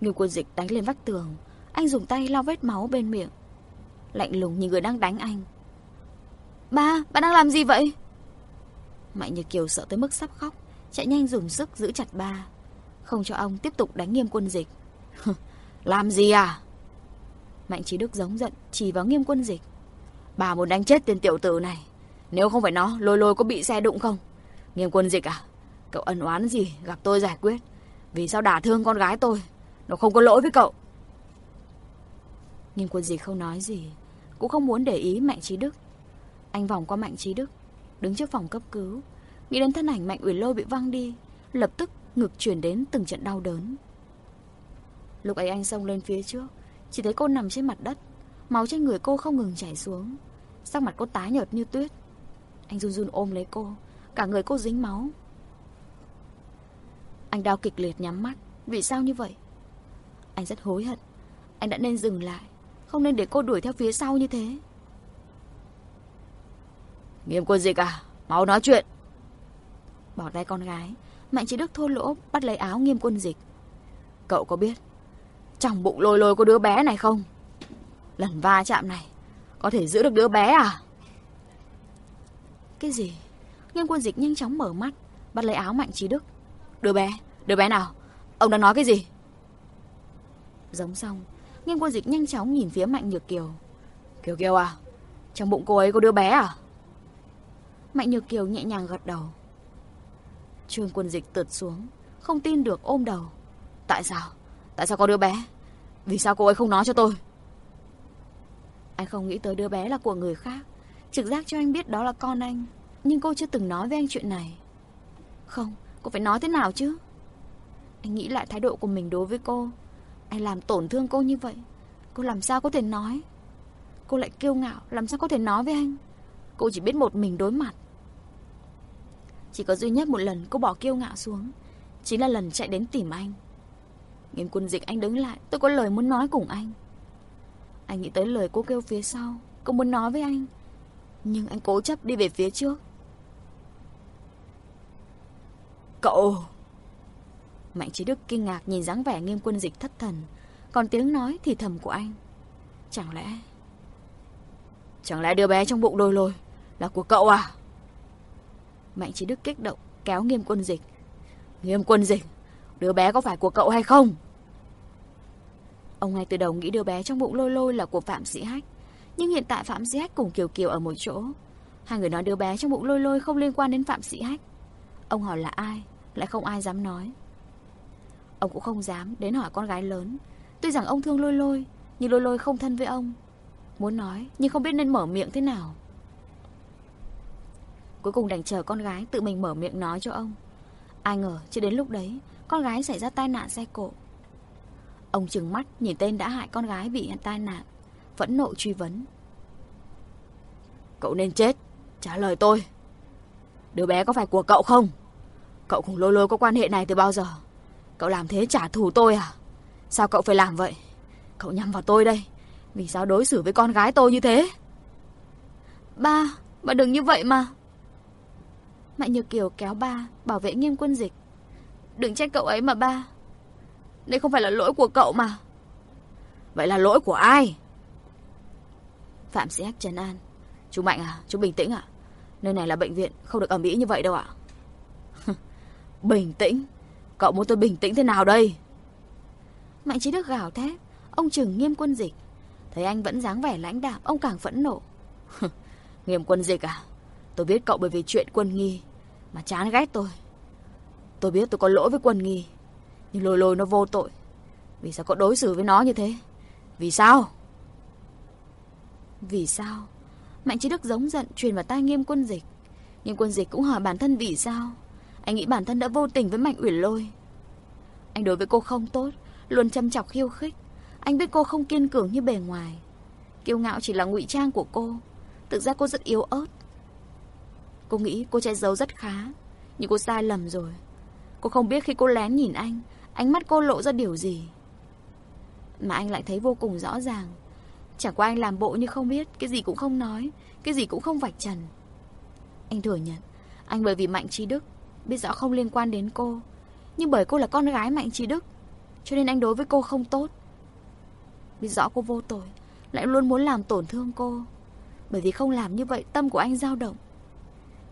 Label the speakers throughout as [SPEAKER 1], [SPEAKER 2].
[SPEAKER 1] Nghiêm quân dịch đánh lên vách tường. Anh dùng tay lau vết máu bên miệng. Lạnh lùng nhìn người đang đánh anh. Ba, ba đang làm gì vậy? Mạnh Như Kiều sợ tới mức sắp khóc. Chạy nhanh dùng sức giữ chặt ba. Không cho ông tiếp tục đánh nghiêm quân dịch. làm gì à? Mạnh Trí Đức giống giận, chỉ vào nghiêm quân dịch. Bà muốn đánh chết tên tiểu tử này. Nếu không phải nó, lôi lôi có bị xe đụng không? Nghiêm quân dịch à? Cậu ân oán gì, gặp tôi giải quyết. Vì sao đả thương con gái tôi? Nó không có lỗi với cậu. nhưng quân gì không nói gì. Cũng không muốn để ý Mạnh Trí Đức. Anh vòng qua Mạnh Trí Đức. Đứng trước phòng cấp cứu. Nghĩ đến thân ảnh Mạnh Uyển Lôi bị văng đi. Lập tức ngực chuyển đến từng trận đau đớn. Lúc ấy anh xông lên phía trước. Chỉ thấy cô nằm trên mặt đất. Máu trên người cô không ngừng chảy xuống. Sắc mặt cô tái nhợt như tuyết. Anh run run ôm lấy cô. Cả người cô dính máu. Anh đau kịch liệt nhắm mắt. Vì sao như vậy? Anh rất hối hận. Anh đã nên dừng lại. Không nên để cô đuổi theo phía sau như thế. Nghiêm quân dịch à? Máu nói chuyện. Bỏ tay con gái. Mạnh chỉ đức thô lỗ bắt lấy áo nghiêm quân dịch. Cậu có biết trong bụng lôi lôi có đứa bé này không? Lần va chạm này có thể giữ được đứa bé à? Cái gì? Nghiêm quân dịch nhanh chóng mở mắt Bắt lấy áo Mạnh Trí Đức Đứa bé, đứa bé nào? Ông đang nói cái gì? Giống xong. Nghiêm quân dịch nhanh chóng nhìn phía Mạnh Nhược Kiều. Kiều Kiều à Trong bụng cô ấy có đứa bé à? Mạnh Nhược Kiều nhẹ nhàng gật đầu. Trương quân dịch tượt xuống Không tin được ôm đầu. Tại sao? Tại sao có đứa bé? Vì sao cô ấy không nói cho tôi? Anh không nghĩ tới đứa bé là của người khác. Trực giác cho anh biết đó là con anh. Nhưng cô chưa từng nói với anh chuyện này. Không, cô phải nói thế nào chứ? Anh nghĩ lại thái độ của mình đối với cô anh làm tổn thương cô như vậy, Cô làm sao có thể nói? Cô lại kiêu ngạo, Làm sao có thể nói với anh? Cô chỉ biết một mình đối mặt. Chỉ có duy nhất một lần cô bỏ kiêu ngạo xuống, Chính là lần chạy đến tìm anh. Nghiêm quân dịch anh đứng lại, Tôi có lời muốn nói cùng anh. Anh nghĩ tới lời cô kêu phía sau, Cô muốn nói với anh, Nhưng anh cố chấp đi về phía trước. Cậu Mạnh trí đức kinh ngạc nhìn dáng vẻ nghiêm quân dịch thất thần. Còn tiếng nói thì thầm của anh. Chẳng lẽ Chẳng lẽ đứa bé trong bụng đôi lôi Là của cậu à? Mạnh trí đức kích động, kéo nghiêm quân dịch. Nghiêm quân dịch, Đứa bé có phải của cậu hay không? Ông ngay từ đầu nghĩ đứa bé trong bụng lôi lôi là của Phạm Sĩ Hách, Nhưng hiện tại Phạm Sĩ Hách cùng Kiều Kiều ở một chỗ. Hai người nói đứa bé trong bụng lôi lôi không liên quan đến Phạm Sĩ Hách. Ông hỏi là ai, Lại không ai dám nói. Ông cũng không dám đến hỏi con gái lớn. Tuy rằng ông thương lôi lôi, Nhưng lôi lôi không thân với ông. Muốn nói, nhưng không biết nên mở miệng thế nào. Cuối cùng đành chờ con gái tự mình mở miệng nói cho ông. Ai ngờ, chưa đến lúc đấy, Con gái xảy ra tai nạn xe cộ. Ông trừng mắt nhìn tên đã hại con gái bị tai nạn, Phẫn nộ truy vấn. Cậu nên chết, Trả lời tôi. Đứa bé có phải của cậu không? Cậu cùng lôi lôi có quan hệ này từ bao giờ? Cậu làm thế trả thù tôi à? Sao cậu phải làm vậy? Cậu nhắm vào tôi đây. Vì sao đối xử với con gái tôi như thế? Ba Ba đừng như vậy mà. Mạnh Nhược Kiều kéo ba Bảo vệ nghiêm quân dịch. Đừng trách cậu ấy mà ba. Đây không phải là lỗi của cậu mà. Vậy là lỗi của ai? Phạm sĩ hắc trần an. Chú Mạnh à, chú bình tĩnh à, Nơi này là bệnh viện, không được ẩm ý như vậy đâu ạ. Bình tĩnh. Cậu muốn tôi bình tĩnh thế nào đây? Mạnh trí đức gào thét. Ông trừng nghiêm quân dịch. Thấy anh vẫn dáng vẻ lãnh đạm, Ông càng phẫn nộ. Nghiêm quân dịch à? Tôi biết cậu bởi vì chuyện quân nghi, Mà chán ghét tôi. Tôi biết tôi có lỗi với quân nghi, nhưng lôi lôi nó vô tội. Vì sao cậu đối xử với nó như thế? Vì sao? Vì sao? Mạnh trí đức giống giận, truyền vào tai nghiêm quân dịch. Nhưng quân dịch cũng hỏi bản thân vì sao? Anh nghĩ bản thân đã vô tình với Mạnh Uyển Lôi. Anh đối với cô không tốt, Luôn châm chọc khiêu khích. Anh biết cô không kiên cường như bề ngoài. Kiêu ngạo chỉ là ngụy trang của cô. Thực ra cô rất yếu ớt. Cô nghĩ cô che giấu rất khá, Nhưng cô sai lầm rồi. Cô không biết khi cô lén nhìn anh, Ánh mắt cô lộ ra điều gì. Mà anh lại thấy vô cùng rõ ràng. Chả qua anh làm bộ như không biết, Cái gì cũng không nói, Cái gì cũng không vạch trần. Anh thừa nhận, Anh bởi vì Mạnh Trí Đức Biết rõ không liên quan đến cô. Nhưng bởi cô là con gái Mạnh Trí Đức, Cho nên anh đối với cô không tốt. Biết rõ cô vô tội, Lại luôn muốn làm tổn thương cô. Bởi vì không làm như vậy, tâm của anh dao động.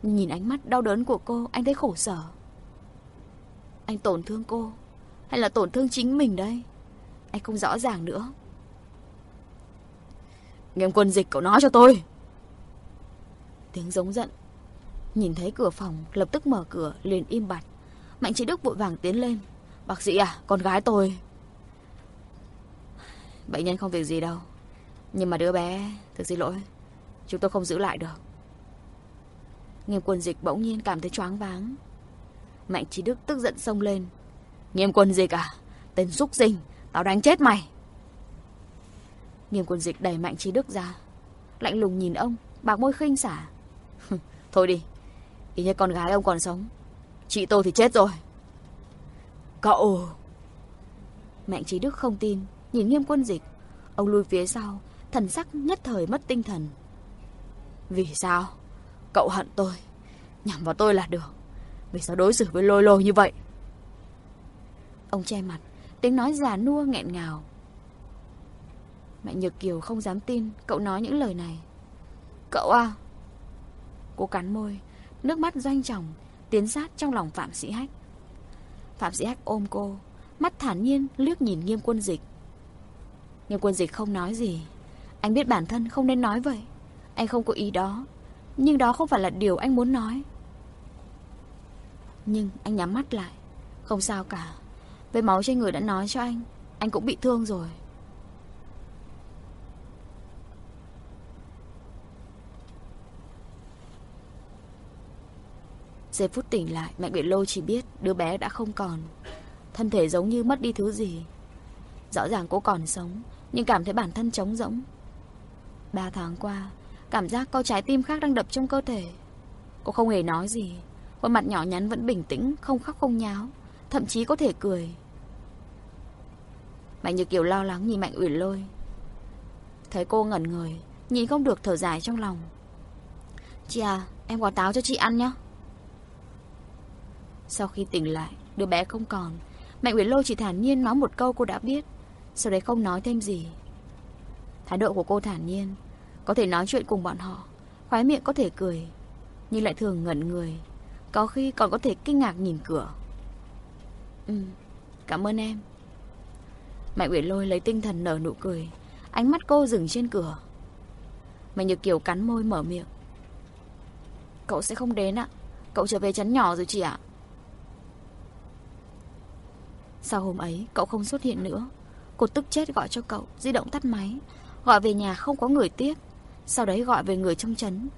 [SPEAKER 1] Nhìn ánh mắt đau đớn của cô, Anh thấy khổ sở. Anh tổn thương cô, Hay là tổn thương chính mình đây? Anh không rõ ràng nữa. Nghiêm quân dịch cậu nói cho tôi. Tiếng giống giận Nhìn thấy cửa phòng, Lập tức mở cửa, liền im bặt. Mạnh chị Đức vội vàng tiến lên. Bác sĩ à con gái tôi. Bệnh nhân không việc gì đâu, Nhưng mà đứa bé, Thực xin lỗi, Chúng tôi không giữ lại được. Nghiêm quân dịch bỗng nhiên cảm thấy choáng váng. Mạnh trí đức tức giận xông lên. Nghiêm quân dịch à Tên xúc sinh, Tao đánh chết mày. Nghiêm quân dịch đẩy mạnh trí đức ra. Lạnh lùng nhìn ông, Bạc môi khinh xả. Thôi đi Ý như con gái ông còn sống. Chị tôi thì chết rồi. Cậu. Mạnh trí đức không tin, Nhìn nghiêm quân dịch. Ông lui phía sau, Thần sắc nhất thời mất tinh thần. Vì sao? Cậu hận tôi. Nhằm vào tôi là được. Vì sao đối xử với lôi lôi như vậy? Ông che mặt, Tiếng nói già nua nghẹn ngào. Mẹ Nhược Kiều không dám tin Cậu nói những lời này. Cậu à Cô cắn môi. Nước mắt doanh chồng Tiến sát trong lòng Phạm Sĩ Hách. Phạm Sĩ Hách ôm cô, Mắt thản nhiên liếc nhìn nghiêm quân dịch. Nghiêm quân dịch không nói gì. Anh biết bản thân không nên nói vậy. Anh không có ý đó. Nhưng đó không phải là điều anh muốn nói. Nhưng anh nhắm mắt lại. Không sao cả. Với máu trên người đã nói cho anh Anh cũng bị thương rồi. Giây phút tỉnh lại Mạnh Biện Lôi chỉ biết đứa bé đã không còn. Thân thể giống như mất đi thứ gì. Rõ ràng cô còn sống, Nhưng cảm thấy bản thân trống rỗng. Ba tháng qua, Cảm giác có trái tim khác đang đập trong cơ thể. Cô không hề nói gì, Khuôn mặt nhỏ nhắn vẫn bình tĩnh, Không khóc không nháo, Thậm chí có thể cười. Mạnh Như Kiều lo lắng nhìn Mạnh Uyển Lôi. Thấy cô ngẩn người, Nhìn không được thở dài trong lòng. Chị à em quả táo cho chị ăn nhé sau khi tỉnh lại, Đứa bé không còn Mạnh Uyển Lôi chỉ thản nhiên nói một câu cô đã biết, Sau đấy không nói thêm gì. Thái độ của cô thản nhiên, Có thể nói chuyện cùng bọn họ, Khóe miệng có thể cười, Nhưng lại thường ngẩn người, Có khi còn có thể kinh ngạc nhìn cửa. Ừ Cảm ơn em. Mạnh Uyển Lôi lấy tinh thần nở nụ cười, Ánh mắt cô dừng trên cửa. Mạnh Nhược Kiều cắn môi mở miệng. Cậu sẽ không đến ạ, Cậu trở về chấn nhỏ rồi chị ạ. Sau hôm ấy, cậu không xuất hiện nữa. Cô tức chết gọi cho cậu, Di động tắt máy. Gọi về nhà không có người tiếp. Sau đấy gọi về người trong trấn.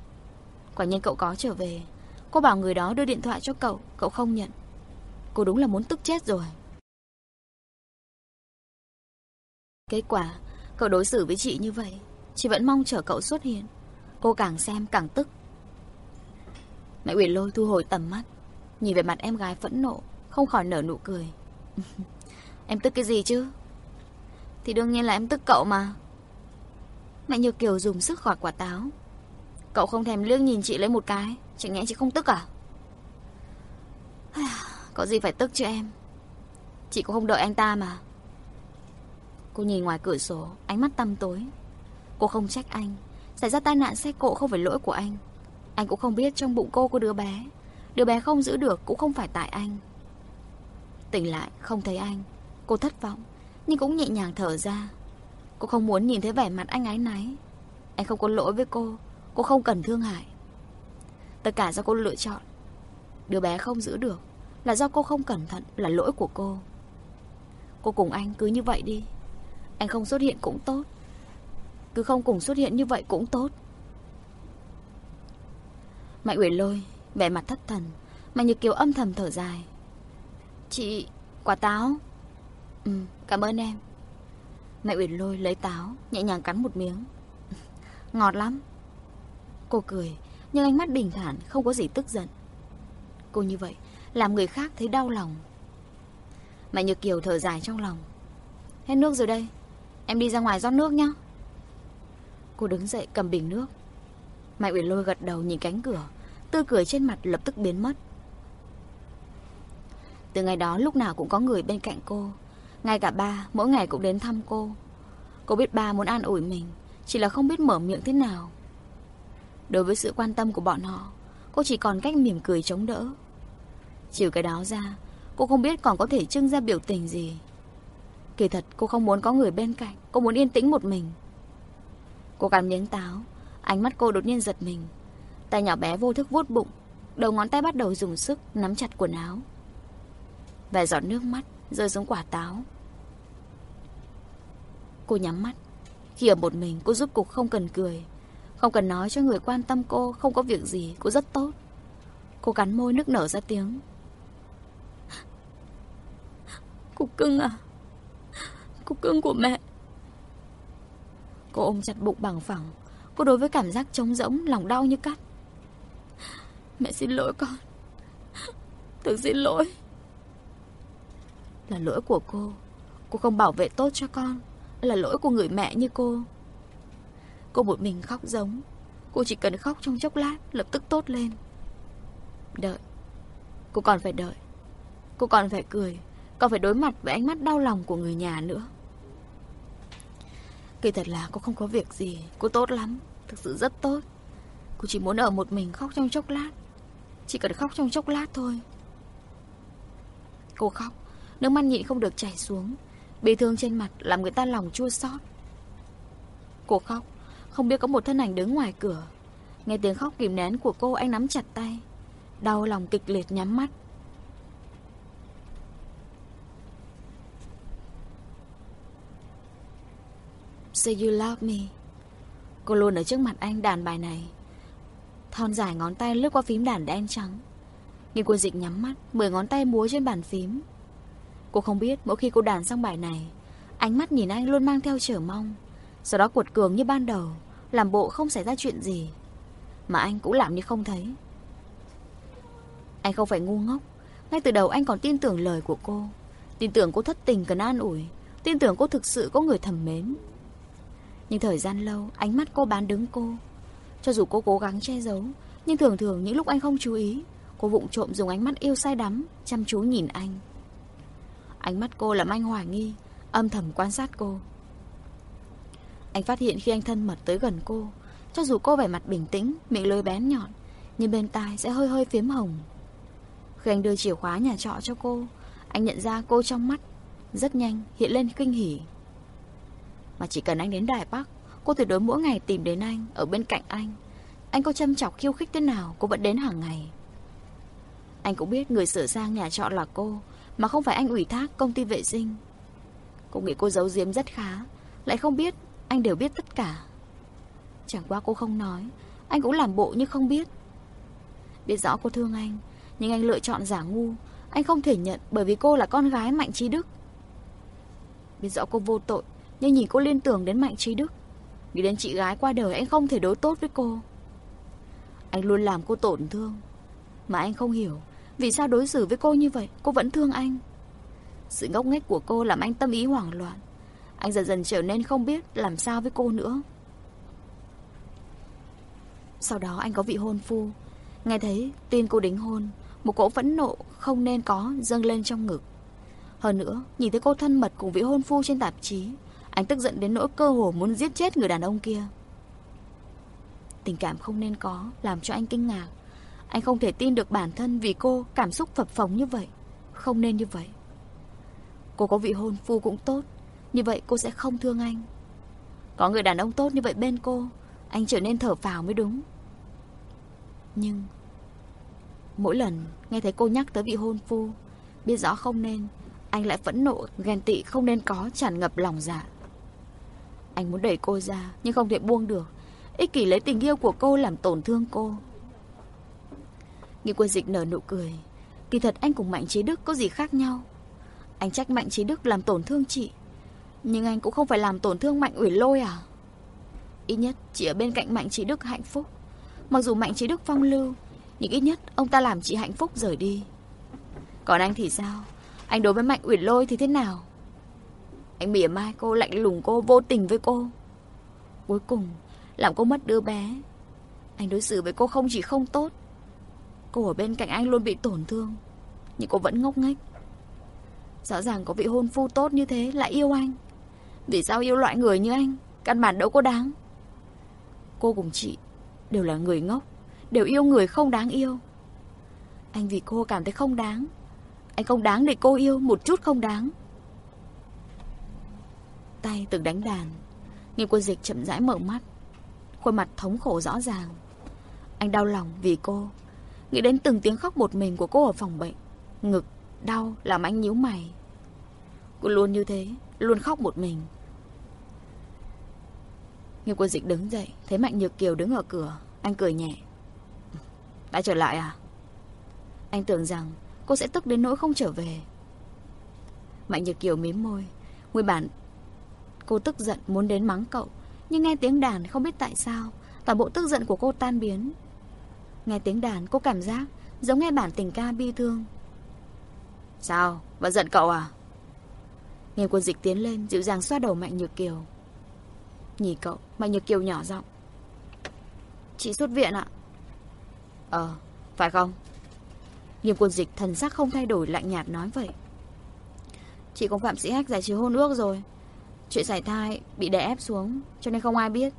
[SPEAKER 1] Quả nhiên cậu có trở về. Cô bảo người đó đưa điện thoại cho cậu Cậu không nhận. Cô đúng là muốn tức chết rồi. Kết quả, Cậu đối xử với chị như vậy, Chị vẫn mong chờ cậu xuất hiện. Cô càng xem càng tức. Mẹ Uyển Lôi thu hồi tầm mắt, Nhìn về mặt em gái phẫn nộ, Không khỏi nở nụ cười. Em tức cái gì chứ? Thì đương nhiên là em tức cậu mà. Mẹ Như Kiều dùng sức khỏi quả táo. Cậu không thèm liếc nhìn chị lấy một cái Chẳng nhẽ chị không tức à? Có gì phải tức chứ em? Chị cũng không đợi anh ta mà. Cô nhìn ngoài cửa sổ, Ánh mắt tăm tối. Cô không trách anh. Xảy ra tai nạn xe cộ không phải lỗi của anh. Anh cũng không biết trong bụng cô có đứa bé. Đứa bé không giữ được cũng không phải tại anh. Tỉnh lại, không thấy anh. Cô thất vọng, Nhưng cũng nhẹ nhàng thở ra. Cô không muốn nhìn thấy vẻ mặt anh ái náy. Anh không có lỗi với cô Cô không cần thương hại. Tất cả do cô lựa chọn. Đứa bé không giữ được Là do cô không cẩn thận, Là lỗi của cô. Cô cùng anh cứ như vậy đi. Anh không xuất hiện cũng tốt. Cứ không cùng xuất hiện như vậy cũng tốt. Mạnh Uyển Lôi, Vẻ mặt thất thần, Mạnh Nhược Kiều âm thầm thở dài. Chị... quả táo. Ừ, cảm ơn em. Mẹ Uyển Lôi lấy táo Nhẹ nhàng cắn một miếng. Ngọt lắm. Cô cười Nhưng ánh mắt bình thản Không có gì tức giận. Cô như vậy Làm người khác thấy đau lòng. Mẹ Nhược Kiều thở dài trong lòng. Hết nước rồi đây Em đi ra ngoài rót nước nhá. Cô đứng dậy cầm bình nước. Mẹ Uyển Lôi gật đầu nhìn cánh cửa. Tươi cười trên mặt lập tức biến mất. Từ ngày đó lúc nào cũng có người bên cạnh cô. Ngay cả ba, mỗi ngày cũng đến thăm cô. Cô biết ba muốn an ủi mình, Chỉ là không biết mở miệng thế nào. Đối với sự quan tâm của bọn họ, Cô chỉ còn cách mỉm cười chống đỡ. Trừ cái đó ra, Cô không biết còn có thể trưng ra biểu tình gì. Kỳ thật, cô không muốn có người bên cạnh, Cô muốn yên tĩnh một mình. Cô cắn miếng táo, Ánh mắt cô đột nhiên giật mình. Tay nhỏ bé vô thức vuốt bụng, Đầu ngón tay bắt đầu dùng sức nắm chặt quần áo. Vài giọt nước mắt Rơi xuống quả táo. Cô nhắm mắt. Khi ở một mình, cô giúp cục không cần cười. Không cần nói cho người quan tâm cô, Không có việc gì, cô rất tốt. Cô cắn môi nước nở ra tiếng. Cục cưng à? Cục cưng của mẹ. Cô ôm chặt bụng bằng phẳng. Cô đối với cảm giác trống rỗng, Lòng đau như cắt. Mẹ xin lỗi con. Thực xin lỗi. Là lỗi của cô. Cô không bảo vệ tốt cho con. Là lỗi của người mẹ như cô. Cô một mình khóc giống. Cô chỉ cần khóc trong chốc lát, Lập tức tốt lên. Đợi. Cô còn phải đợi. Cô còn phải cười. Còn phải đối mặt với ánh mắt đau lòng của người nhà nữa. Kỳ thật là cô không có việc gì. Cô tốt lắm. Thực sự rất tốt. Cô chỉ muốn ở một mình khóc trong chốc lát. Chỉ cần khóc trong chốc lát thôi. Cô khóc. Nước mắt nhịn không được chảy xuống. Bị thương trên mặt làm người ta lòng chua xót. Cô khóc, Không biết có một thân ảnh đứng ngoài cửa. Nghe tiếng khóc kìm nén của cô, anh nắm chặt tay. Đau lòng kịch liệt nhắm mắt. Say you love me. Cô luôn ở trước mặt anh đàn bài này. Thon dài ngón tay lướt qua phím đàn đen trắng. Nghiên quân dịch nhắm mắt, Mười ngón tay múa trên bàn phím. Cô không biết mỗi khi cô đàn xong bài này, Ánh mắt nhìn anh luôn mang theo chờ mong. Sau đó cuột cường như ban đầu, Làm bộ không xảy ra chuyện gì, Mà anh cũng làm như không thấy. Anh không phải ngu ngốc, Ngay từ đầu anh còn tin tưởng lời của cô, Tin tưởng cô thất tình cần an ủi, Tin tưởng cô thực sự có người thầm mến. Nhưng thời gian lâu, Ánh mắt cô bán đứng cô. Cho dù cô cố gắng che giấu, Nhưng thường thường những lúc anh không chú ý, Cô vụng trộm dùng ánh mắt yêu say đắm, Chăm chú nhìn anh. Ánh mắt cô làm anh hoài nghi, Âm thầm quan sát cô. Anh phát hiện khi anh thân mật tới gần cô, Cho dù cô vẻ mặt bình tĩnh, Miệng lưỡi bén nhọn, Nhưng bên tai sẽ hơi hơi phiếm hồng. Khi anh đưa chìa khóa nhà trọ cho cô, Anh nhận ra cô trong mắt Rất nhanh hiện lên kinh hỉ. Mà chỉ cần anh đến Đài Bắc, Cô tuyệt đối mỗi ngày tìm đến anh Ở bên cạnh anh. Anh có châm chọc khiêu khích thế nào, Cô vẫn đến hàng ngày. Anh cũng biết người sửa sang nhà trọ là cô mà không phải anh ủy thác công ty vệ sinh. Cô nghĩ cô giấu giếm rất khá, Lại không biết Anh đều biết tất cả. Chẳng qua cô không nói, Anh cũng làm bộ như không biết. Biết rõ cô thương anh, Nhưng anh lựa chọn giả ngu, Anh không thể nhận bởi vì cô là con gái Mạnh Trí Đức. Biết rõ cô vô tội, nhưng nhìn cô liên tưởng đến Mạnh Trí Đức, Nghĩ đến chị gái qua đời anh không thể đối tốt với cô. Anh luôn làm cô tổn thương, Mà anh không hiểu vì sao đối xử với cô như vậy, Cô vẫn thương anh? Sự ngốc nghếch của cô làm anh tâm ý hoảng loạn. Anh dần dần trở nên không biết Làm sao với cô nữa. Sau đó anh có vị hôn phu. Nghe thấy tin cô đính hôn, Một cỗ phẫn nộ không nên có dâng lên trong ngực. Hơn nữa, Nhìn thấy cô thân mật cùng vị hôn phu trên tạp chí, anh tức giận đến nỗi cơ hồ muốn giết chết người đàn ông kia. Tình cảm không nên có Làm cho anh kinh ngạc. Anh không thể tin được bản thân vì cô Cảm xúc phập phồng như vậy. Không nên như vậy. Cô có vị hôn phu cũng tốt Như vậy cô sẽ không thương anh. Có người đàn ông tốt như vậy bên cô Anh trở nên thở phào mới đúng. Nhưng Mỗi lần nghe thấy cô nhắc tới vị hôn phu Biết rõ không nên Anh lại phẫn nộ, ghen tị không nên có tràn ngập lòng dạ. Anh muốn đẩy cô ra Nhưng không thể buông được. Ích kỷ lấy tình yêu của cô làm tổn thương cô. Nghị quân dịch nở nụ cười Kỳ thật anh cùng Mạnh Trí Đức có gì khác nhau Anh trách Mạnh Trí Đức làm tổn thương chị Nhưng anh cũng không phải làm tổn thương Mạnh Ủy Lôi à Ít nhất chị ở bên cạnh Mạnh Trí Đức hạnh phúc Mặc dù Mạnh Trí Đức phong lưu Nhưng ít nhất ông ta làm chị hạnh phúc rời đi Còn anh thì sao Anh đối với Mạnh Ủy Lôi thì thế nào anh mỉa mai cô, lạnh lùng cô, vô tình với cô. Cuối cùng, làm cô mất đứa bé. Anh đối xử với cô không chỉ không tốt. Cô ở bên cạnh anh luôn bị tổn thương. Nhưng cô vẫn ngốc nghếch. Rõ ràng có vị hôn phu tốt như thế lại yêu anh. Vì sao yêu loại người như anh? Căn bản đâu có đáng. Cô cùng chị Đều là người ngốc, Đều yêu người không đáng yêu. Anh vì cô cảm thấy không đáng. Anh không đáng để cô yêu, Một chút không đáng. Tay từng đánh đàn Nghiêm quân dịch chậm rãi mở mắt. Khuôn mặt thống khổ rõ ràng. Anh đau lòng vì cô. Nghĩ đến từng tiếng khóc một mình của cô ở phòng bệnh. Ngực, đau làm anh nhíu mày. Cô luôn như thế Luôn khóc một mình. Nghiêm quân dịch đứng dậy Thấy Mạnh Nhược Kiều đứng ở cửa Anh cười nhẹ. Đã trở lại à? Anh tưởng rằng cô sẽ tức đến nỗi không trở về. Mạnh Nhược Kiều mím môi. Nguyên bản Cô tức giận muốn đến mắng cậu Nhưng nghe tiếng đàn không biết tại sao Toàn bộ tức giận của cô tan biến. Nghe tiếng đàn cô cảm giác Giống nghe bản tình ca bi thương. Sao? Vẫn giận cậu à? Nghe quân dịch tiến lên Dịu dàng xoa đầu Mạnh Nhược Kiều. Nhìn cậu Mạnh Nhược Kiều nhỏ giọng. Chị xuất viện ạ. Ờ phải không? Nghiêm quân dịch thần sắc không thay đổi lạnh nhạt nói vậy. Chị có phạm sĩ hách giải trừ hôn ước rồi. Chuyện giải thai bị đè ép xuống Cho nên không ai biết.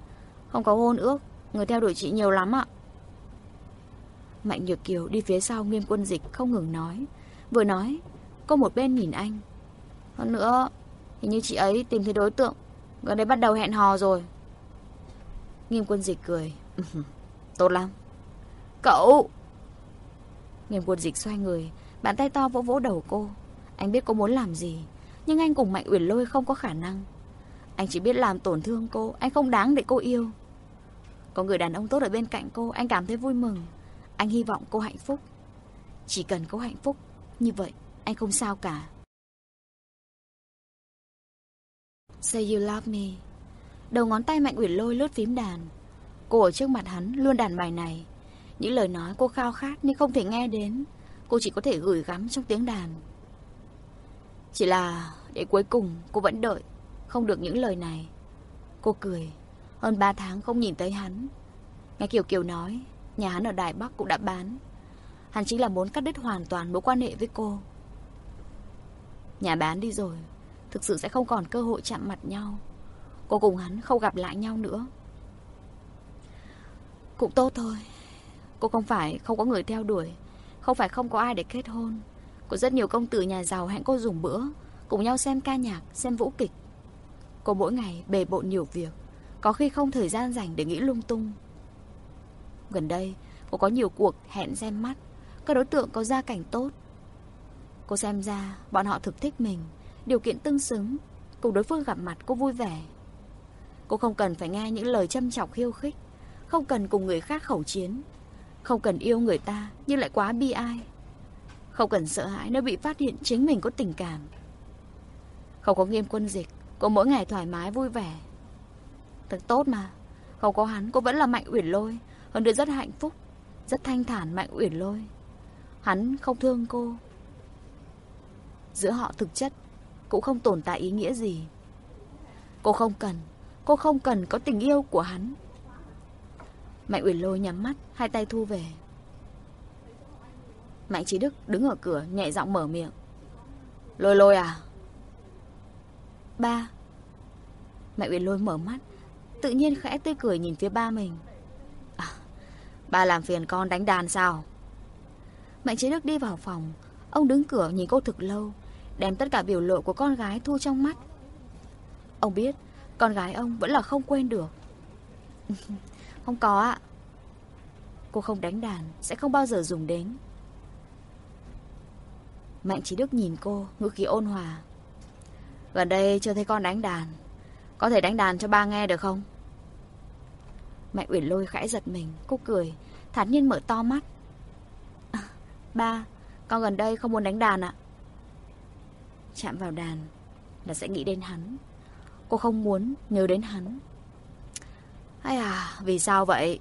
[SPEAKER 1] Không có hôn ước Người theo đuổi chị nhiều lắm ạ Mạnh Nhược Kiều đi phía sau nghiêm quân dịch không ngừng nói. Vừa nói Cô một bên nhìn anh. Hơn nữa, Hình như chị ấy tìm thấy đối tượng, Gần đây bắt đầu hẹn hò rồi. Nghiêm quân dịch cười. Tốt lắm. Cậu! Nghiêm quân dịch xoay người, Bàn tay to vỗ vỗ đầu cô. Anh biết cô muốn làm gì, Nhưng anh cùng Mạnh Uyển Lôi không có khả năng. Anh chỉ biết làm tổn thương cô, Anh không đáng để cô yêu. Có người đàn ông tốt ở bên cạnh cô, Anh cảm thấy vui mừng. Anh hy vọng cô hạnh phúc. Chỉ cần cô hạnh phúc, Như vậy, anh không sao cả. Say you love me. Đầu ngón tay Mạnh Uyển Lôi lướt phím đàn. Cô ở trước mặt hắn luôn đàn bài này. Những lời nói cô khao khát nhưng không thể nghe đến. Cô chỉ có thể gửi gắm trong tiếng đàn. Chỉ là để cuối cùng cô vẫn đợi Không được những lời này. Cô cười. Hơn 3 tháng không nhìn thấy hắn. Nghe Kiều Kiều nói Nhà hắn ở Đài Bắc cũng đã bán. Hắn chính là muốn cắt đứt hoàn toàn mối quan hệ với cô. Nhà bán đi rồi Thực sự sẽ không còn cơ hội chạm mặt nhau. Cô cùng hắn không gặp lại nhau nữa. Cũng tốt thôi. Cô không phải không có người theo đuổi Không phải không có ai để kết hôn. Có rất nhiều công tử nhà giàu hẹn cô dùng bữa Cùng nhau xem ca nhạc, xem vũ kịch. Cô mỗi ngày bề bộn nhiều việc Có khi không thời gian dành để nghĩ lung tung. Gần đây, Cô có nhiều cuộc hẹn xem mắt. Các đối tượng có gia cảnh tốt. Cô xem ra bọn họ thực thích mình, Điều kiện tương xứng, Cùng đối phương gặp mặt cô vui vẻ. Cô không cần phải nghe những lời châm chọc khiêu khích, Không cần cùng người khác khẩu chiến, Không cần yêu người ta Nhưng lại quá bi ai. Không cần sợ hãi nếu bị phát hiện chính mình có tình cảm. Không có nghiêm quân dịch, Cô mỗi ngày thoải mái vui vẻ. Thật tốt mà, Không có hắn, cô vẫn là mạnh uyển lôi hơn nữa rất hạnh phúc, Rất thanh thản, mạnh uyển lôi. Hắn không thương cô. Giữa họ thực chất Cũng không tồn tại ý nghĩa gì. Cô không cần, Cô không cần có tình yêu của hắn. Mạnh Uyển Lôi nhắm mắt, Hai tay thu về. Mạnh Trí Đức đứng ở cửa, Nhẹ giọng mở miệng. Lôi lôi à? Ba. Mạnh Uyển Lôi mở mắt, Tự nhiên khẽ tươi cười nhìn phía ba mình. Ba làm phiền con đánh đàn sao? Mạnh Trí Đức đi vào phòng. Ông đứng cửa nhìn cô thực lâu, Đem tất cả biểu lộ của con gái thu trong mắt. Ông biết, Con gái ông vẫn là không quên được. Không có ạ. Cô không đánh đàn Sẽ không bao giờ dùng đến. Mạnh Trí Đức nhìn cô Ngữ khí ôn hòa. Gần đây chưa thấy con đánh đàn. Có thể đánh đàn cho ba nghe được không? Mạnh Uyển Lôi khẽ giật mình Cô cười Thản nhiên mở to mắt. À, Ba Con gần đây không muốn đánh đàn ạ. Chạm vào đàn Là sẽ nghĩ đến hắn. Cô không muốn nhớ đến hắn. Hay à vì sao vậy?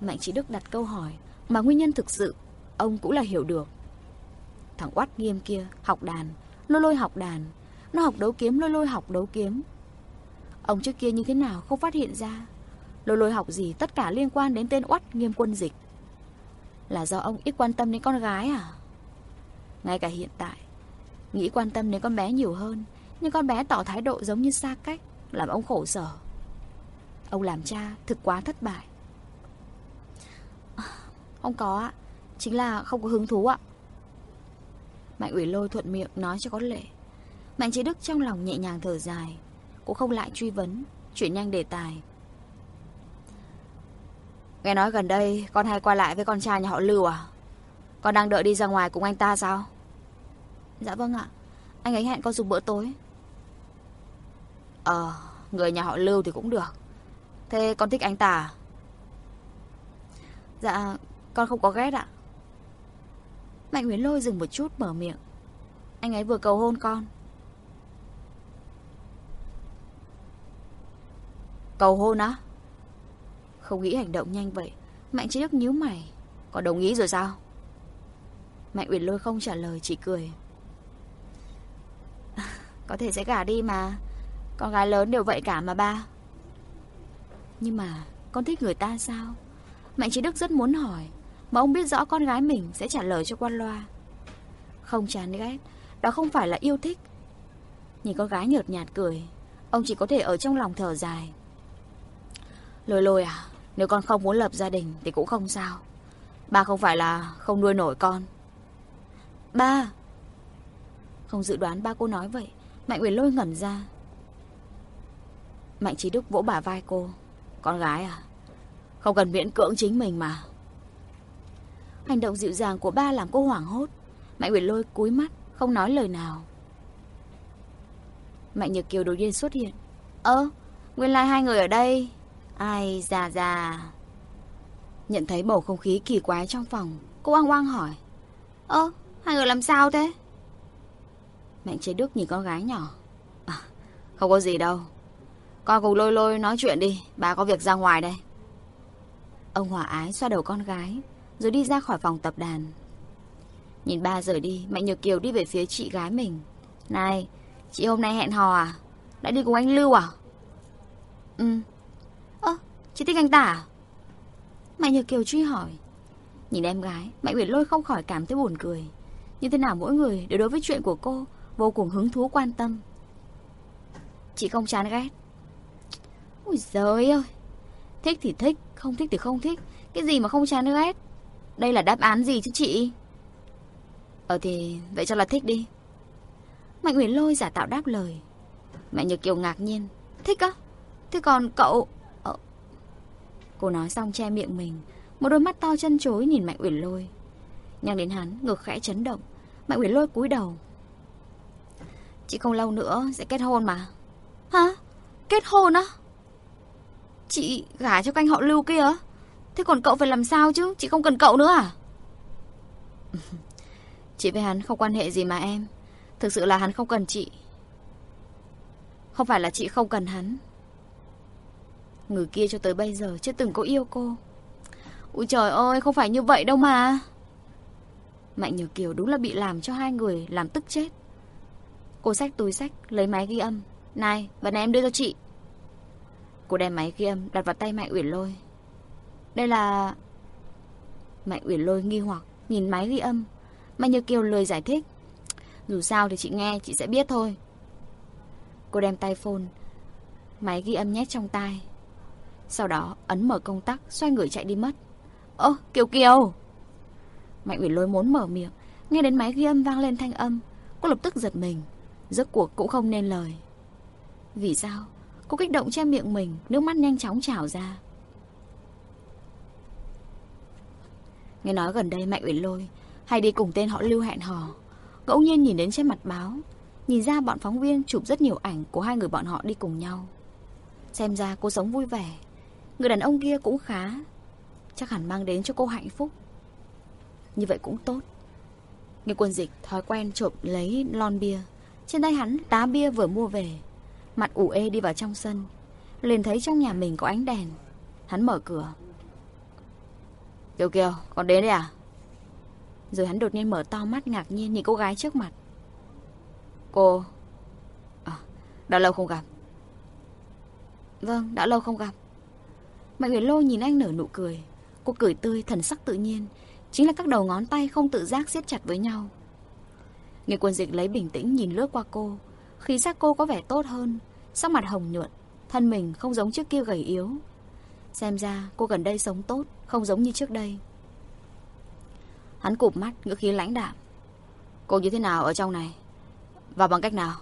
[SPEAKER 1] Mạnh Chí Đức đặt câu hỏi Mà nguyên nhân thực sự Ông cũng là hiểu được. Thằng oát nghiêm kia học đàn Lôi lôi học đàn Nó học đấu kiếm lôi lôi học đấu kiếm. Ông trước kia như thế nào không phát hiện ra? Lôi lôi học gì tất cả liên quan đến tên oát nghiêm quân dịch? Là do ông ít quan tâm đến con gái à? Ngay cả hiện tại, Nghĩ quan tâm đến con bé nhiều hơn, Nhưng con bé tỏ thái độ giống như xa cách, Làm ông khổ sở. Ông làm cha thực quá thất bại. Không có ạ, Chính là không có hứng thú ạ. Mạnh ủy lôi thuận miệng nói cho có lệ. Mạnh chế đức trong lòng nhẹ nhàng thở dài, Cũng không lại truy vấn, Chuyển nhanh đề tài. Nghe nói gần đây Con hay qua lại với con trai nhà họ Lưu à? Con đang đợi đi ra ngoài cùng anh ta sao? Dạ vâng ạ. Anh ấy hẹn con dùng bữa tối. Ờ Người nhà họ Lưu thì cũng được. Thế con thích anh ta à? Dạ Con không có ghét ạ. Mạnh Nguyễn Lôi dừng một chút mở miệng. Anh ấy vừa cầu hôn con. Cầu hôn á không nghĩ hành động nhanh vậy. Mạnh Trí Đức nhíu mày. Có đồng ý rồi sao? Mạnh Uyển Lôi không trả lời, chỉ cười. Có thể sẽ gả đi mà. Con gái lớn đều vậy cả mà ba. Nhưng mà, Con thích người ta sao? Mạnh Trí Đức rất muốn hỏi, Mà ông biết rõ con gái mình sẽ trả lời cho quan loa. Không chán ghét, Đó không phải là yêu thích. Nhìn con gái nhợt nhạt cười, Ông chỉ có thể ở trong lòng thở dài. Lôi lôi à nếu con không muốn lập gia đình Thì cũng không sao. Ba không phải là không nuôi nổi con. Ba! Không dự đoán ba cô nói vậy, Mạnh Uyển lôi ngẩn ra. Mạnh Trí Đức vỗ bả vai cô. Con gái à Không cần miễn cưỡng chính mình mà. Hành động dịu dàng của ba làm cô hoảng hốt. Mạnh Uyển lôi cúi mắt, Không nói lời nào. Mạnh nhược Kiều đột nhiên xuất hiện. Ơ, Nguyên lai like hai người ở đây. Ai già già. Nhận thấy bầu không khí kỳ quái trong phòng Cô oang oang hỏi. Ơ hai người làm sao thế? Mạnh chế Đức nhìn con gái nhỏ. À, Không có gì đâu. Con cùng lôi lôi nói chuyện đi Bà có việc ra ngoài đây. Ông Hòa Ái xoa đầu con gái Rồi đi ra khỏi phòng tập đàn. Nhìn ba rời đi Mạnh Nhược Kiều đi về phía chị gái mình. Này Chị hôm nay hẹn hò à? Đã đi cùng anh Lưu à? Ừ chị thích anh ta à? Mạnh Nhược Kiều truy hỏi. Nhìn em gái Mạnh Uyển Lôi không khỏi cảm thấy buồn cười. Như thế nào mỗi người đều đối với chuyện của cô Vô cùng hứng thú quan tâm. Chị không chán ghét. Ôi giời ơi! Thích thì thích, Không thích thì không thích. Cái gì mà không chán ghét? Đây là đáp án gì chứ chị? Ờ thì, vậy cho là thích đi. Mạnh Uyển Lôi giả tạo đáp lời. Mẹ Nhược Kiều ngạc nhiên. Thích á? Thế còn cậu. Cô nói xong che miệng mình. Một đôi mắt to chân chối nhìn Mạnh Uyển Lôi. Nhắc đến hắn, ngực khẽ chấn động. Mạnh Uyển Lôi cúi đầu. Chị không lâu nữa sẽ kết hôn mà. Hả? Kết hôn á? Chị gả cho canh họ lưu kia Thế còn cậu phải làm sao chứ? Chị không cần cậu nữa à? Chị với hắn không quan hệ gì mà em. Thực sự là hắn không cần chị. Không phải là chị không cần hắn. Người kia cho tới bây giờ chưa từng có yêu cô. Ui trời ơi, không phải như vậy đâu mà. Mạnh Nhược Kiều đúng là bị làm cho hai người làm tức chết. Cô xách túi sách Lấy máy ghi âm. Này vật này em đưa cho chị. Cô đem máy ghi âm, đặt vào tay Mạnh Uyển Lôi. Đây là Mạnh Uyển Lôi nghi hoặc Nhìn máy ghi âm. Mạnh Nhược Kiều lười giải thích. Dù sao thì chị nghe, chị sẽ biết thôi. Cô đem tay phone, Máy ghi âm nhét trong tai. Sau đó, ấn mở công tắc, Xoay người chạy đi mất. Ơ, Kiều Kiều! Mạnh Uyển Lôi muốn mở miệng, Nghe đến máy ghi âm vang lên thanh âm. Cô lập tức giật mình, Rốt cuộc cũng không nên lời. Vì sao? Cô kích động che miệng mình, Nước mắt nhanh chóng trào ra. Nghe nói gần đây Mạnh Uyển Lôi Hay đi cùng tên họ Lưu hẹn hò, Ngẫu nhiên nhìn đến trên mặt báo. Nhìn ra bọn phóng viên chụp rất nhiều ảnh Của hai người bọn họ đi cùng nhau. Xem ra cô sống vui vẻ. Người đàn ông kia cũng khá. Chắc hẳn mang đến cho cô hạnh phúc. Như vậy cũng tốt. Người quân dịch thói quen trộm lấy lon bia. Trên tay hắn tá bia vừa mua về. Mặt ủ ê đi vào trong sân. Liền thấy trong nhà mình có ánh đèn. Hắn mở cửa. Kiều Kiều, con đến đây à? Rồi hắn đột nhiên mở to mắt ngạc nhiên nhìn cô gái trước mặt. Cô? À, Đã lâu không gặp. Vâng, đã lâu không gặp. Mạnh Huyền Lô nhìn anh nở nụ cười Cô cười tươi, thần sắc tự nhiên Chính là các đầu ngón tay không tự giác siết chặt với nhau người quân dịch lấy bình tĩnh nhìn lướt qua cô. Khí sắc cô có vẻ tốt hơn. Sắc mặt hồng nhuận. Thân mình không giống trước kia gầy yếu. Xem ra cô gần đây sống tốt, không giống như trước đây. Hắn cụp mắt, ngữ khí lãnh đạm. Cô như thế nào ở trong này? Vào bằng cách nào?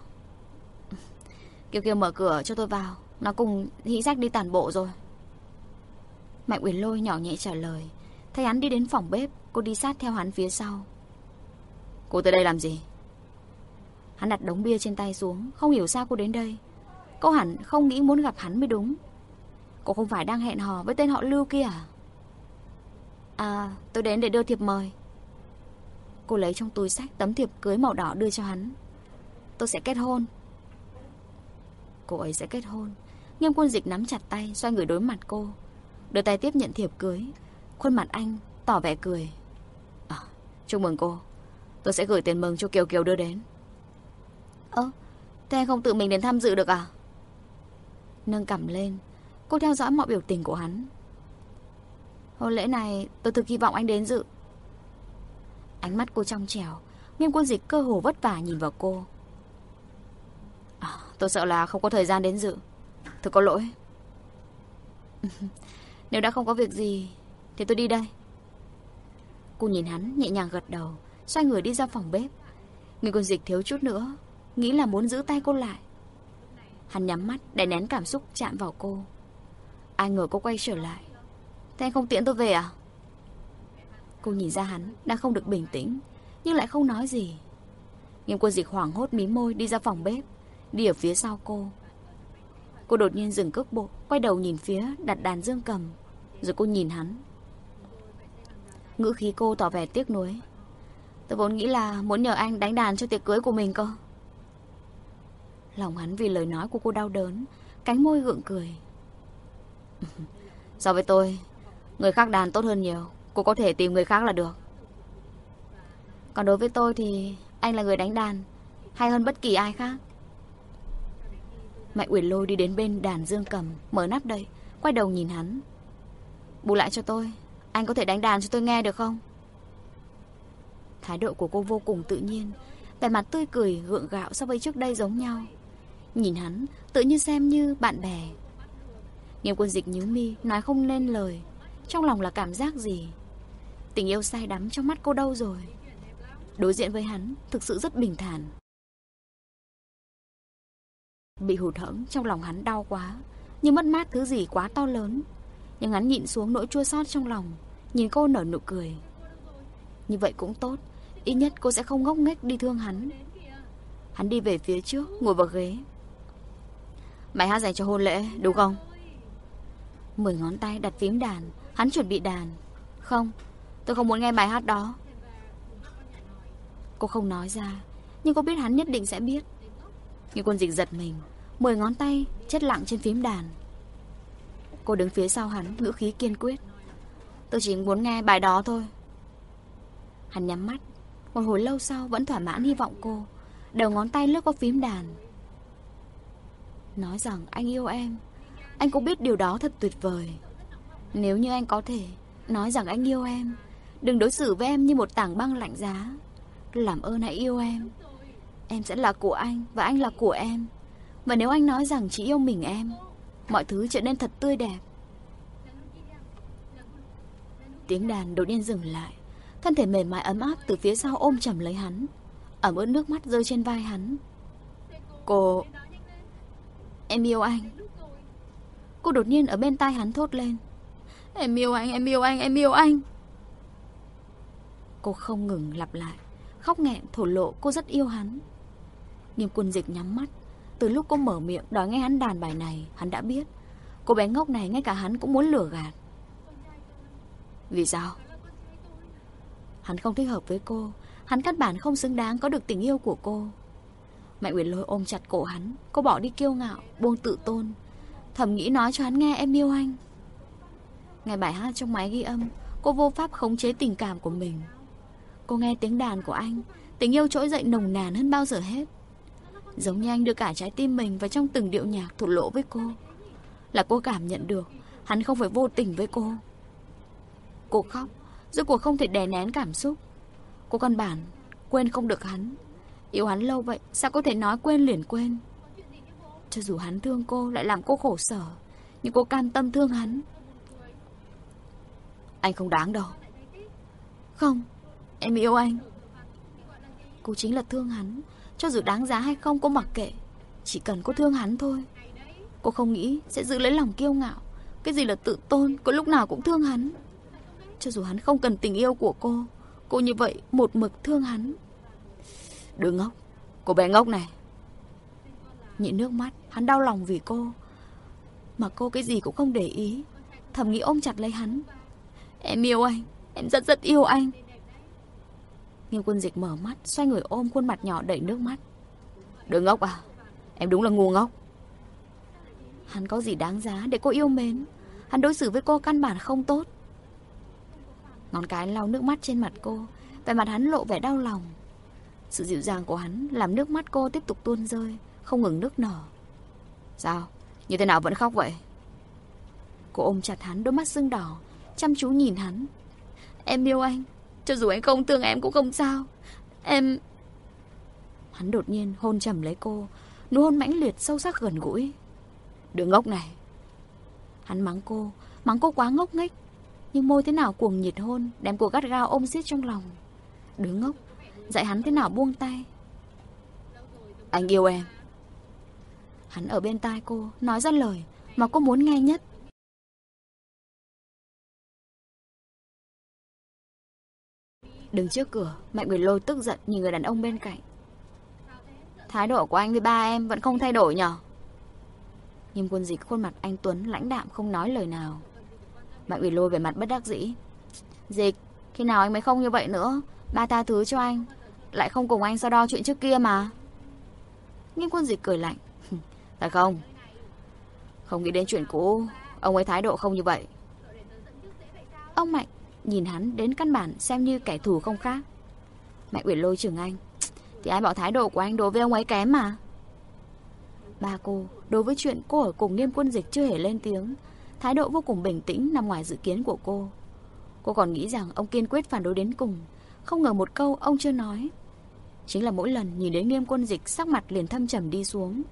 [SPEAKER 1] Kiều Kiều mở cửa cho tôi vào. Nó cùng hĩ sách đi tàn bộ rồi. Mạnh Uyển Lôi nhỏ nhẹ trả lời. Thấy hắn đi đến phòng bếp, cô đi sát theo hắn phía sau. Cô tới đây làm gì? Hắn đặt đống bia trên tay xuống, không hiểu sao cô đến đây. Cô hẳn không nghĩ muốn gặp hắn mới đúng. Cô không phải đang hẹn hò với tên họ Lưu kia à? À, tôi đến để đưa thiệp mời. Cô lấy trong túi sách tấm thiệp cưới màu đỏ đưa cho hắn. Tôi sẽ kết hôn. Cô ấy sẽ kết hôn. Nghiêm quân dịch nắm chặt tay, xoay người đối mặt cô. Đưa tay tiếp nhận thiệp cưới. Khuôn mặt anh tỏ vẻ cười. À, chúc mừng cô. Tôi sẽ gửi tiền mừng cho Kiều Kiều đưa đến. Ơ, thế không tự mình đến tham dự được à? Nâng cầm lên, cô theo dõi mọi biểu tình của hắn. Hôn lễ này tôi thực hy vọng anh đến dự. Ánh mắt cô trong trèo, nghiêm quân dịch cơ hồ vất vả nhìn vào cô. À, tôi sợ là không có thời gian đến dự. thực có lỗi. Nếu đã không có việc gì, thì tôi đi đây. Cô nhìn hắn, nhẹ nhàng gật đầu, xoay người đi ra phòng bếp. Người quân dịch thiếu chút nữa, nghĩ là muốn giữ tay cô lại. Hắn nhắm mắt để nén cảm xúc chạm vào cô. Ai ngờ cô quay trở lại. Thế anh không tiễn tôi về à? Cô nhìn ra hắn đang không được bình tĩnh, nhưng lại không nói gì. Nghiêm quân dịch hoảng hốt mí môi đi ra phòng bếp, đi ở phía sau cô. Cô đột nhiên dừng cước bộ, quay đầu nhìn phía đặt đàn dương cầm, rồi cô nhìn hắn. Ngữ khí cô tỏ vẻ tiếc nuối. Tôi vốn nghĩ là muốn nhờ anh đánh đàn cho tiệc cưới của mình cơ. Lòng hắn vì lời nói của cô đau đớn, cánh môi gượng cười. So với tôi, người khác đàn tốt hơn nhiều. Cô có thể tìm người khác là được. Còn đối với tôi thì anh là người đánh đàn, hay hơn bất kỳ ai khác. Mạnh Uyển Lôi đi đến bên đàn dương cầm, mở nắp đây quay đầu nhìn hắn. Bù lại cho tôi, anh có thể đánh đàn cho tôi nghe được không? Thái độ của cô vô cùng tự nhiên, vẻ mặt tươi cười gượng gạo so với trước đây giống nhau. Nhìn hắn, tự nhiên xem như bạn bè. Nghiêm quân dịch nhíu mi, nói không nên lời. Trong lòng là cảm giác gì? Tình yêu say đắm trong mắt cô đâu rồi? Đối diện với hắn, thực sự rất bình thản. Bị hụt hẫng trong lòng hắn đau quá, như mất mát thứ gì quá to lớn. Nhưng hắn nhịn xuống nỗi chua xót trong lòng, nhìn cô nở nụ cười. Như vậy cũng tốt, ít nhất cô sẽ không ngốc nghếch đi thương hắn. Hắn đi về phía trước, ngồi vào ghế. Mày hát dành cho hôn lễ, đúng không? Mười ngón tay đặt phím đàn, hắn chuẩn bị đàn. Không, tôi không muốn nghe bài hát đó. Cô không nói ra, nhưng cô biết hắn nhất định sẽ biết. Nhưng quân dịch giật mình, mười ngón tay chất lặng trên phím đàn. Cô đứng phía sau hắn, ngữ khí kiên quyết. Tôi chỉ muốn nghe bài đó thôi. Hắn nhắm mắt, một hồi lâu sau vẫn thỏa mãn hy vọng cô, đầu ngón tay lướt qua phím đàn. Nói rằng anh yêu em, anh cũng biết điều đó thật tuyệt vời. Nếu như anh có thể nói rằng anh yêu em, đừng đối xử với em như một tảng băng lạnh giá. Làm ơn hãy yêu em. Em sẽ là của anh và anh là của em. Và nếu anh nói rằng chỉ yêu mình em, mọi thứ trở nên thật tươi đẹp. Tiếng đàn đột nhiên dừng lại. Thân thể mềm mại ấm áp từ phía sau ôm chầm lấy hắn. Ẩm ướt nước mắt rơi trên vai hắn. Cô... Em yêu anh. Cô đột nhiên ở bên tai hắn thốt lên. Em yêu anh, em yêu anh, em yêu anh. Cô không ngừng lặp lại. Khóc nghẹn thổ lộ cô rất yêu hắn. Nghiêm quân dịch nhắm mắt. Từ lúc cô mở miệng đòi nghe hắn đàn bài này, hắn đã biết. Cô bé ngốc này ngay cả hắn cũng muốn lừa gạt. Vì sao? Hắn không thích hợp với cô Hắn căn bản không xứng đáng có được tình yêu của cô Mạnh Uyển Lôi ôm chặt cổ hắn Cô bỏ đi kiêu ngạo, buông tự tôn Thầm nghĩ nói cho hắn nghe em yêu anh Nghe bài hát trong máy ghi âm Cô vô pháp khống chế tình cảm của mình Cô nghe tiếng đàn của anh Tình yêu trỗi dậy nồng nàn hơn bao giờ hết Giống như anh đưa cả trái tim mình vào trong từng điệu nhạc thổ lộ với cô Là cô cảm nhận được Hắn không phải vô tình với cô Cô khóc Rốt cuộc không thể đè nén cảm xúc Cô căn bản Quên không được hắn Yêu hắn lâu vậy, sao có thể nói quên liền quên? Cho dù hắn thương cô, lại làm cô khổ sở, nhưng cô cam tâm thương hắn. Anh không đáng đâu. Không, em yêu anh. Cô chính là thương hắn, cho dù đáng giá hay không cô mặc kệ, chỉ cần cô thương hắn thôi. Cô không nghĩ sẽ giữ lấy lòng kiêu ngạo, cái gì là tự tôn, cô lúc nào cũng thương hắn. Cho dù hắn không cần tình yêu của cô, cô như vậy một mực thương hắn. Đứa ngốc, cô bé ngốc này. Nhịn nước mắt, hắn đau lòng vì cô. Mà cô cái gì cũng không để ý, thầm nghĩ ôm chặt lấy hắn. Em yêu anh, em rất rất yêu anh. Nghiêm quân dịch mở mắt, xoay người ôm khuôn mặt nhỏ đầy nước mắt. Đứa ngốc à, em đúng là ngu ngốc. Hắn có gì đáng giá để cô yêu mến Hắn đối xử với cô căn bản không tốt Ngón cái lau nước mắt trên mặt cô Vẻ mặt hắn lộ vẻ đau lòng Sự dịu dàng của hắn Làm nước mắt cô tiếp tục tuôn rơi Không ngừng nước nở Sao? Như thế nào vẫn khóc vậy? Cô ôm chặt hắn đôi mắt sưng đỏ Chăm chú nhìn hắn Em yêu anh cho dù anh không thương em cũng không sao. Em... Hắn đột nhiên hôn chầm lấy cô, Nụ hôn mãnh liệt sâu sắc gần gũi. Đứa ngốc này. Hắn mắng cô Mắng cô quá ngốc nghếch. Nhưng môi thế nào cuồng nhiệt hôn, Đem cô gắt gao ôm xiết trong lòng. Đứa ngốc. Dạy hắn thế nào buông tay. Anh yêu em. Hắn ở bên tai cô, Nói ra lời Mà cô muốn nghe nhất. Đứng trước cửa Mạnh Quyền Lôi tức giận nhìn người đàn ông bên cạnh Thái độ của anh với ba em vẫn không thay đổi nhở Nghiêm quân dịch khuôn mặt anh Tuấn lãnh đạm không nói lời nào. Mạnh ủy lôi về mặt bất đắc dĩ. Dịch, khi nào anh mới không như vậy nữa? Ba tha thứ cho anh. Lại không cùng anh so đo chuyện trước kia mà. Nghiêm quân dịch cười lạnh. Tại không? Không nghĩ đến chuyện cũ. Ông ấy thái độ không như vậy. Ông Mạnh nhìn hắn đến căn bản xem như kẻ thù không khác. Mạnh Uyển lôi trưởng anh. Thì ai bảo thái độ của anh đối với ông ấy kém mà. Ba cô, đối với chuyện cô ở cùng nghiêm quân dịch chưa hề lên tiếng, thái độ vô cùng bình tĩnh nằm ngoài dự kiến của cô. Cô còn nghĩ rằng ông kiên quyết phản đối đến cùng, không ngờ một câu ông chưa nói. Chính là mỗi lần nhìn đến nghiêm quân dịch sắc mặt liền thâm trầm đi xuống,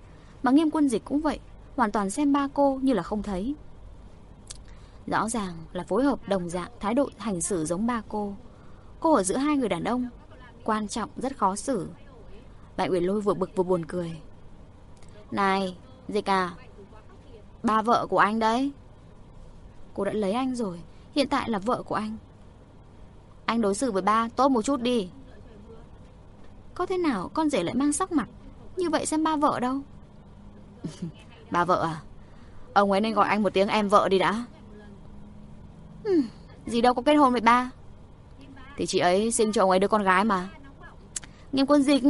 [SPEAKER 1] mà nghiêm quân dịch cũng vậy, hoàn toàn xem ba cô như là không thấy. Rõ ràng là phối hợp đồng dạng thái độ hành xử giống ba cô. Cô ở giữa hai người đàn ông, quan trọng rất khó xử. đại Uyển Lôi vừa bực vừa buồn cười. Này, Dịch à Ba vợ của anh đấy Cô đã lấy anh rồi Hiện tại là vợ của anh Anh đối xử với ba tốt một chút đi Có thế nào con rể lại mang sắc mặt Như vậy xem ba vợ đâu Ba vợ à Ông ấy nên gọi anh một tiếng em vợ đi đã Ừ. hmm, Gì đâu có kết hôn với ba? Thì chị ấy sinh cho ông ấy đứa con gái mà. Nghiêm quân dịch.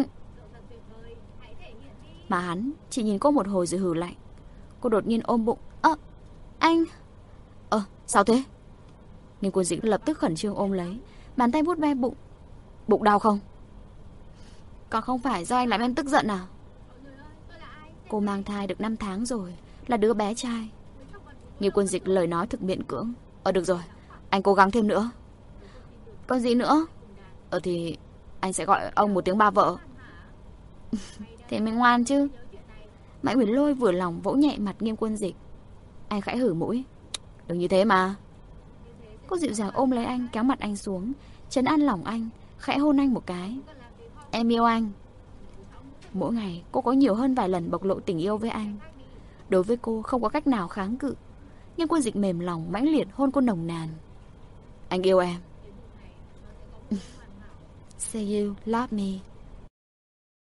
[SPEAKER 1] Mà hắn chỉ nhìn cô một hồi rồi hừ lạnh. Cô đột nhiên ôm bụng. Ơ anh. Ơ sao thế? Nghiêm quân dịch lập tức khẩn trương ôm lấy. Bàn tay vuốt ve bụng. Bụng đau không? Còn không phải do anh làm em tức giận à? Cô mang thai được 5 tháng rồi Là đứa bé trai. Nghiêm quân dịch lời nói thực miễn cưỡng. Ờ được rồi. Anh cố gắng thêm nữa. Còn gì nữa? Ờ thì anh sẽ gọi ông một tiếng ba vợ. Thế mới ngoan chứ. Mãi Huyền Lôi vừa lòng vỗ nhẹ mặt nghiêm quân dịch. Anh khẽ hử mũi. Đừng như thế mà. Cô dịu dàng ôm lấy anh, kéo mặt anh xuống, Chấn an lòng anh, Khẽ hôn anh một cái. Em yêu anh. Mỗi ngày, cô có nhiều hơn vài lần bộc lộ tình yêu với anh. Đối với cô, không có cách nào kháng cự. Nhưng quân dịch mềm lòng mãnh liệt hôn cô nồng nàn. Anh yêu em. Say you, love me.